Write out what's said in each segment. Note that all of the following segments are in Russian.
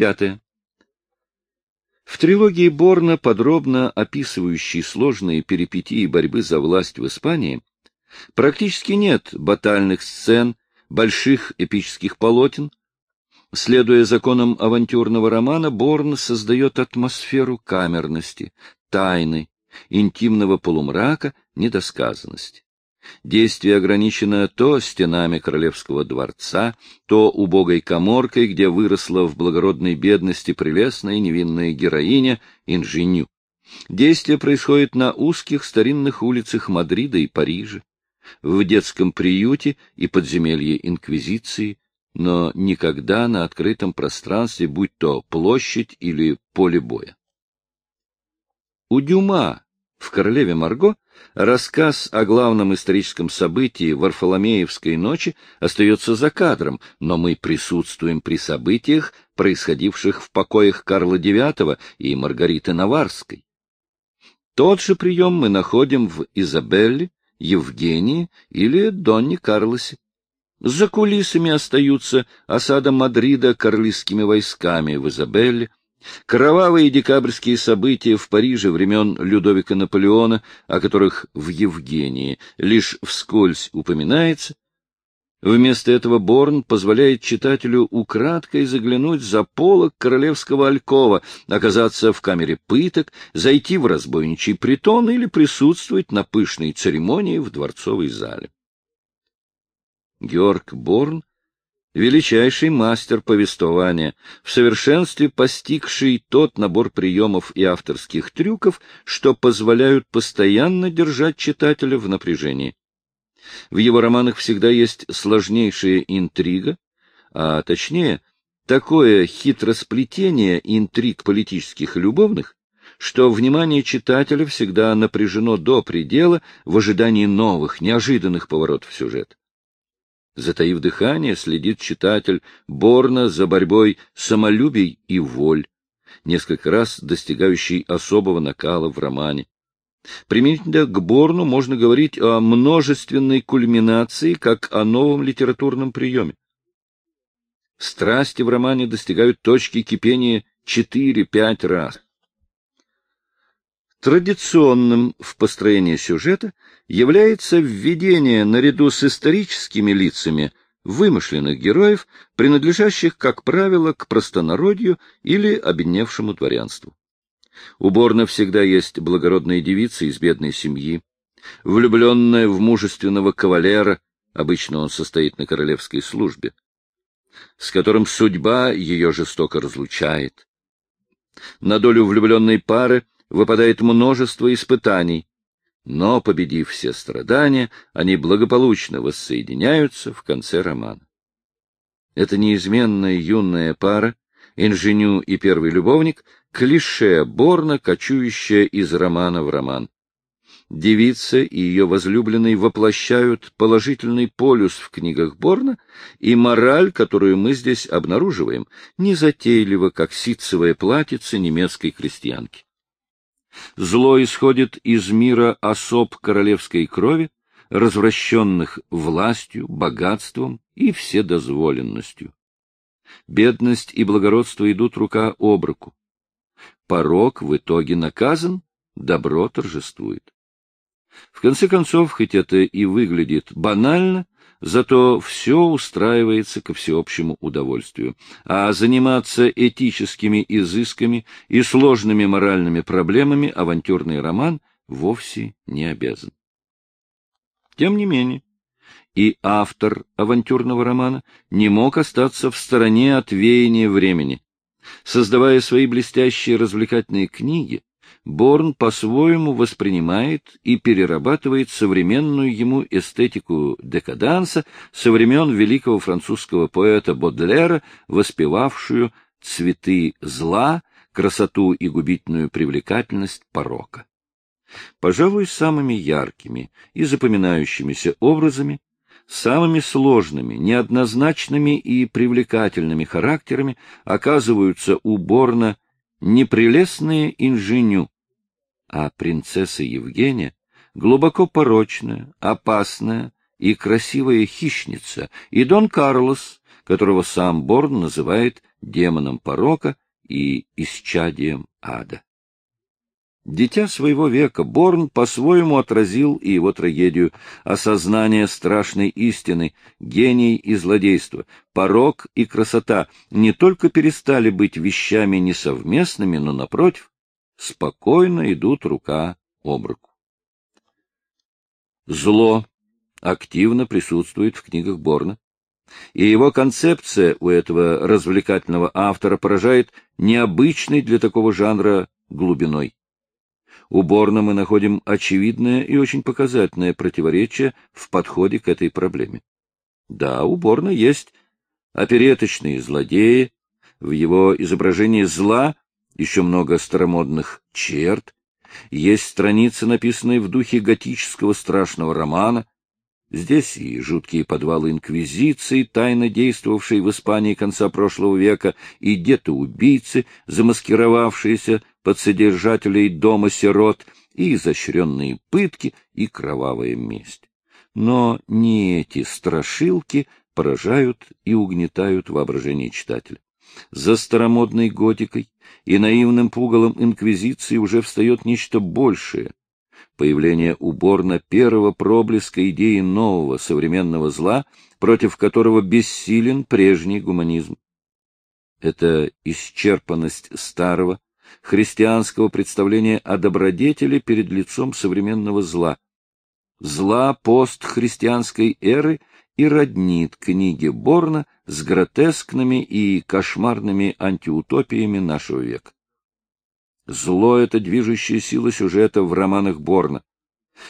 Пятое. В трилогии Борна, подробно описывающей сложные перипетии борьбы за власть в Испании, практически нет батальных сцен, больших эпических полотен. Следуя законам авантюрного романа, Борн создает атмосферу камерности, тайны, интимного полумрака, недосказанности. Действие ограничено то стенами королевского дворца, то убогой коморкой, где выросла в благородной бедности прелестная невинная героиня Инженю. Действие происходит на узких старинных улицах Мадрида и Парижа, в детском приюте и подземелье Инквизиции, но никогда на открытом пространстве, будь то площадь или поле боя. У Дюма в «Королеве Марго» рассказ о главном историческом событии Варфоломеевской ночи остается за кадром, но мы присутствуем при событиях, происходивших в покоях Карла IX и Маргариты Наварской. Тот же прием мы находим в Изабелле, Евгении или Донне Карлосе. За кулисами остаются осада Мадрида карлистскими войсками в Изабелле, Кровавые декабрьские события в Париже времен Людовика Наполеона, о которых в Евгении лишь вскользь упоминается, вместо этого Борн позволяет читателю украдкой заглянуть за полок королевского алькова, оказаться в камере пыток, зайти в разбойничий притон или присутствовать на пышной церемонии в дворцовой зале. Георг Борн величайший мастер повествования, в совершенстве постигший тот набор приемов и авторских трюков, что позволяют постоянно держать читателя в напряжении. В его романах всегда есть сложнейшая интрига, а точнее, такое хитросплетение интриг политических и любовных, что внимание читателя всегда напряжено до предела в ожидании новых, неожиданных поворотов сюжета. Затаив дыхание, следит читатель Борна за борьбой самолюбий и воль, несколько раз достигающий особого накала в романе. Применительно к Борну можно говорить о множественной кульминации, как о новом литературном приеме. Страсти в романе достигают точки кипения 4-5 раз. Традиционным в построении сюжета является введение наряду с историческими лицами вымышленных героев, принадлежащих, как правило, к простонародью или обедневшему дворянству. У Борна всегда есть благородная девица из бедной семьи, влюбленная в мужественного кавалера, обычно он состоит на королевской службе, с которым судьба ее жестоко разлучает. На долю влюбленной пары выпадает множество испытаний, но, победив все страдания, они благополучно воссоединяются в конце романа. Эта неизменная юная пара, инженю и первый любовник, клише Борна, кочующая из романа в роман. Девица и ее возлюбленный воплощают положительный полюс в книгах Борна, и мораль, которую мы здесь обнаруживаем, незатейливо, как ситцевое платьице немецкой крестьянки. Зло исходит из мира особ королевской крови, развращенных властью, богатством и вседозволенностью. Бедность и благородство идут рука об руку. Порок в итоге наказан, добро торжествует. В конце концов, хоть это и выглядит банально, зато все устраивается ко всеобщему удовольствию, а заниматься этическими изысками и сложными моральными проблемами авантюрный роман вовсе не обязан. Тем не менее, и автор авантюрного романа не мог остаться в стороне от веяния времени. Создавая свои блестящие развлекательные книги, Борн по-своему воспринимает и перерабатывает современную ему эстетику декаданса со времен великого французского поэта Бодлера, воспевавшую цветы зла, красоту и губительную привлекательность порока. Пожалуй, самыми яркими и запоминающимися образами, самыми сложными, неоднозначными и привлекательными характерами оказываются у Борна непрелестная инженю, а принцесса Евгения глубоко порочная, опасная и красивая хищница, и Дон Карлос, которого сам Борн называет демоном порока и исчадием ада. Дитя своего века Борн по-своему отразил и его трагедию, осознание страшной истины, гений и злодейство, порок и красота не только перестали быть вещами несовместными, но, напротив, спокойно идут рука об руку. Зло активно присутствует в книгах Борна, и его концепция у этого развлекательного автора поражает необычной для такого жанра глубиной. У Борна мы находим очевидное и очень показательное противоречие в подходе к этой проблеме. Да, у Борна есть опереточные злодеи, в его изображении зла еще много старомодных черт, есть страницы, написанные в духе готического страшного романа, Здесь и жуткие подвалы инквизиции, тайно действовавшие в Испании конца прошлого века, и где-то-убийцы, замаскировавшиеся под содержателей дома сирот, и изощренные пытки, и кровавая месть. Но не эти страшилки поражают и угнетают воображение читателя. За старомодной готикой и наивным пугалом инквизиции уже встает нечто большее, появление уборно первого проблеска идеи нового современного зла, против которого бессилен прежний гуманизм. Это исчерпанность старого, христианского представления о добродетели перед лицом современного зла. Зла постхристианской эры и роднит книги Борна с гротескными и кошмарными антиутопиями нашего века. Зло — это движущая сила сюжета в романах Борна.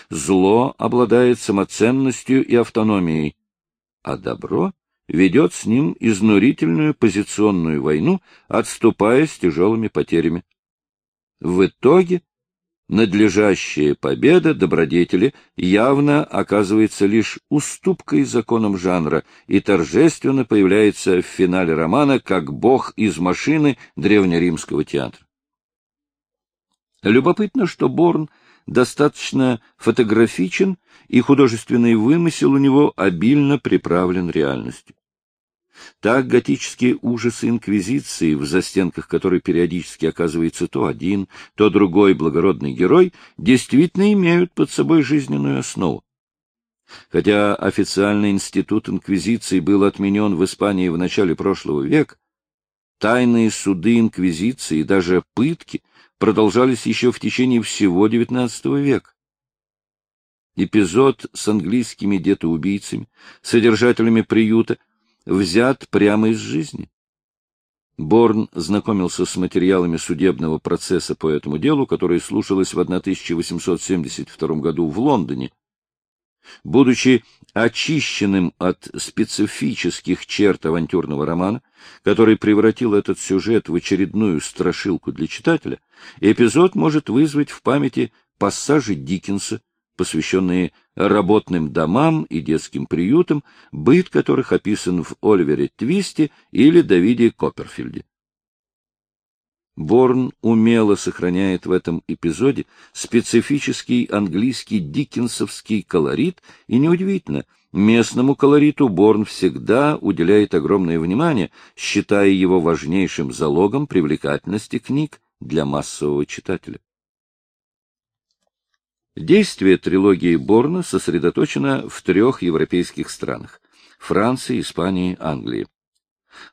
Зло обладает самоценностью и автономией, а добро ведет с ним изнурительную позиционную войну, отступая с тяжелыми потерями. В итоге надлежащая победа добродетели явно оказывается лишь уступкой законам жанра и торжественно появляется в финале романа как бог из машины древнеримского театра. Любопытно, что Борн достаточно фотографичен, и художественный вымысел у него обильно приправлен реальностью. Так готические ужасы инквизиции, в застенках которой периодически оказывается то один, то другой благородный герой, действительно имеют под собой жизненную основу. Хотя официальный институт инквизиции был отменен в Испании в начале прошлого века, тайные суды инквизиции и даже пытки продолжались еще в течение всего XIX века. Эпизод с английскими детоубийцами, содержателями приюта, взят прямо из жизни. Борн знакомился с материалами судебного процесса по этому делу, которое слушалось в 1872 году в Лондоне. Будучи очищенным от специфических черт авантюрного романа, который превратил этот сюжет в очередную страшилку для читателя, эпизод может вызвать в памяти пассажи Диккенса, посвященные работным домам и детским приютам, быт которых описан в Оливере Твисте или Давиде Копперфильде. Борн умело сохраняет в этом эпизоде специфический английский диккенсовский колорит, и неудивительно, местному колориту Борн всегда уделяет огромное внимание, считая его важнейшим залогом привлекательности книг для массового читателя. Действие трилогии Борна сосредоточено в трех европейских странах — Франции, Испании, Англии.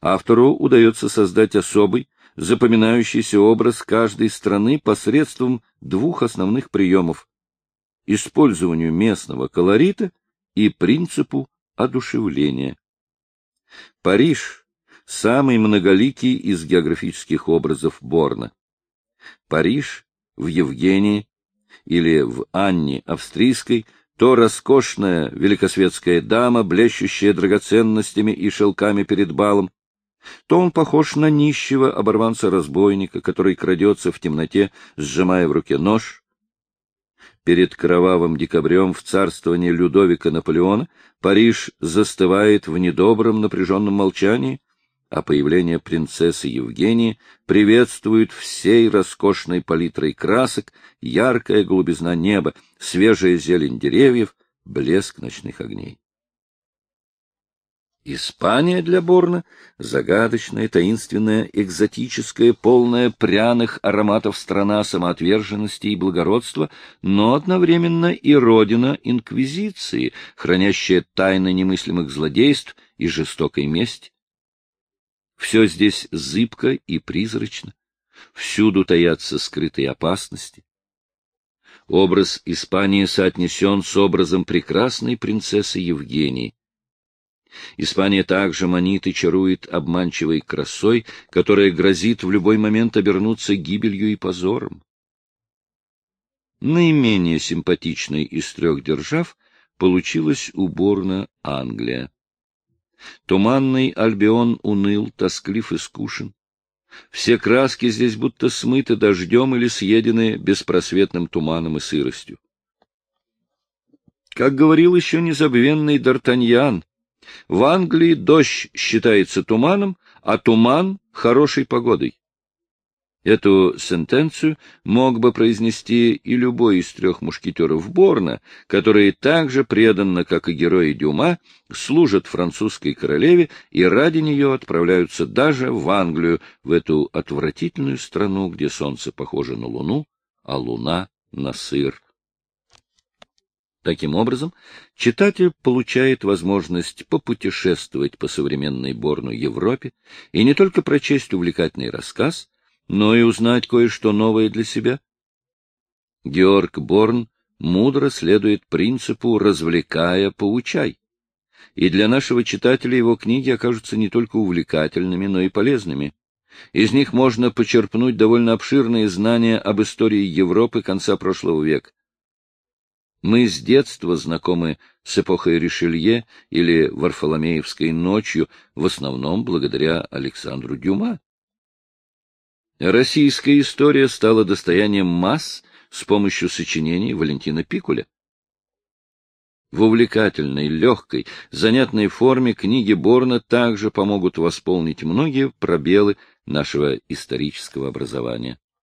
Автору удается создать особый, запоминающийся образ каждой страны посредством двух основных приемов — использованию местного колорита и принципу одушевления. Париж — самый многоликий из географических образов Борна. Париж в Евгении или в Анне Австрийской то роскошная великосветская дама, блещущая драгоценностями и шелками перед балом, то он похож на нищего оборванца-разбойника, который крадется в темноте, сжимая в руке нож. Перед кровавым декабрем в царствовании Людовика Наполеона Париж застывает в недобром напряженном молчании, а появление принцессы Евгении приветствует всей роскошной палитрой красок, яркая голубизна неба, свежая зелень деревьев, блеск ночных огней. Испания для Борна — загадочная, таинственная, экзотическая, полная пряных ароматов страна самоотверженности и благородства, но одновременно и родина инквизиции, хранящая тайны немыслимых злодейств и жестокой мести. Все здесь зыбко и призрачно, всюду таятся скрытые опасности. Образ Испании соотнесен с образом прекрасной принцессы Евгении, Испания также манит и чарует обманчивой красой, которая грозит в любой момент обернуться гибелью и позором. Наименее симпатичной из трех держав получилась уборна Англия. Туманный Альбион уныл, тосклив и скушен. Все краски здесь будто смыты дождем или съедены беспросветным туманом и сыростью. Как говорил еще незабвенный Д'Артаньян, в Англии дождь считается туманом, а туман — хорошей погодой. Эту сентенцию мог бы произнести и любой из трех мушкетеров Борна, которые так же преданно, как и герои Дюма, служат французской королеве и ради нее отправляются даже в Англию, в эту отвратительную страну, где солнце похоже на луну, а луна — на сыр. Таким образом, читатель получает возможность попутешествовать по современной Борну Европе и не только прочесть увлекательный рассказ, но и узнать кое-что новое для себя. Георг Борн мудро следует принципу «развлекая, поучай». И для нашего читателя его книги окажутся не только увлекательными, но и полезными. Из них можно почерпнуть довольно обширные знания об истории Европы конца прошлого века. Мы с детства знакомы с эпохой Ришелье или Варфоломеевской ночью, в основном благодаря Александру Дюма. Российская история стала достоянием масс с помощью сочинений Валентина Пикуля. В увлекательной, легкой, занятной форме книги Борна также помогут восполнить многие пробелы нашего исторического образования.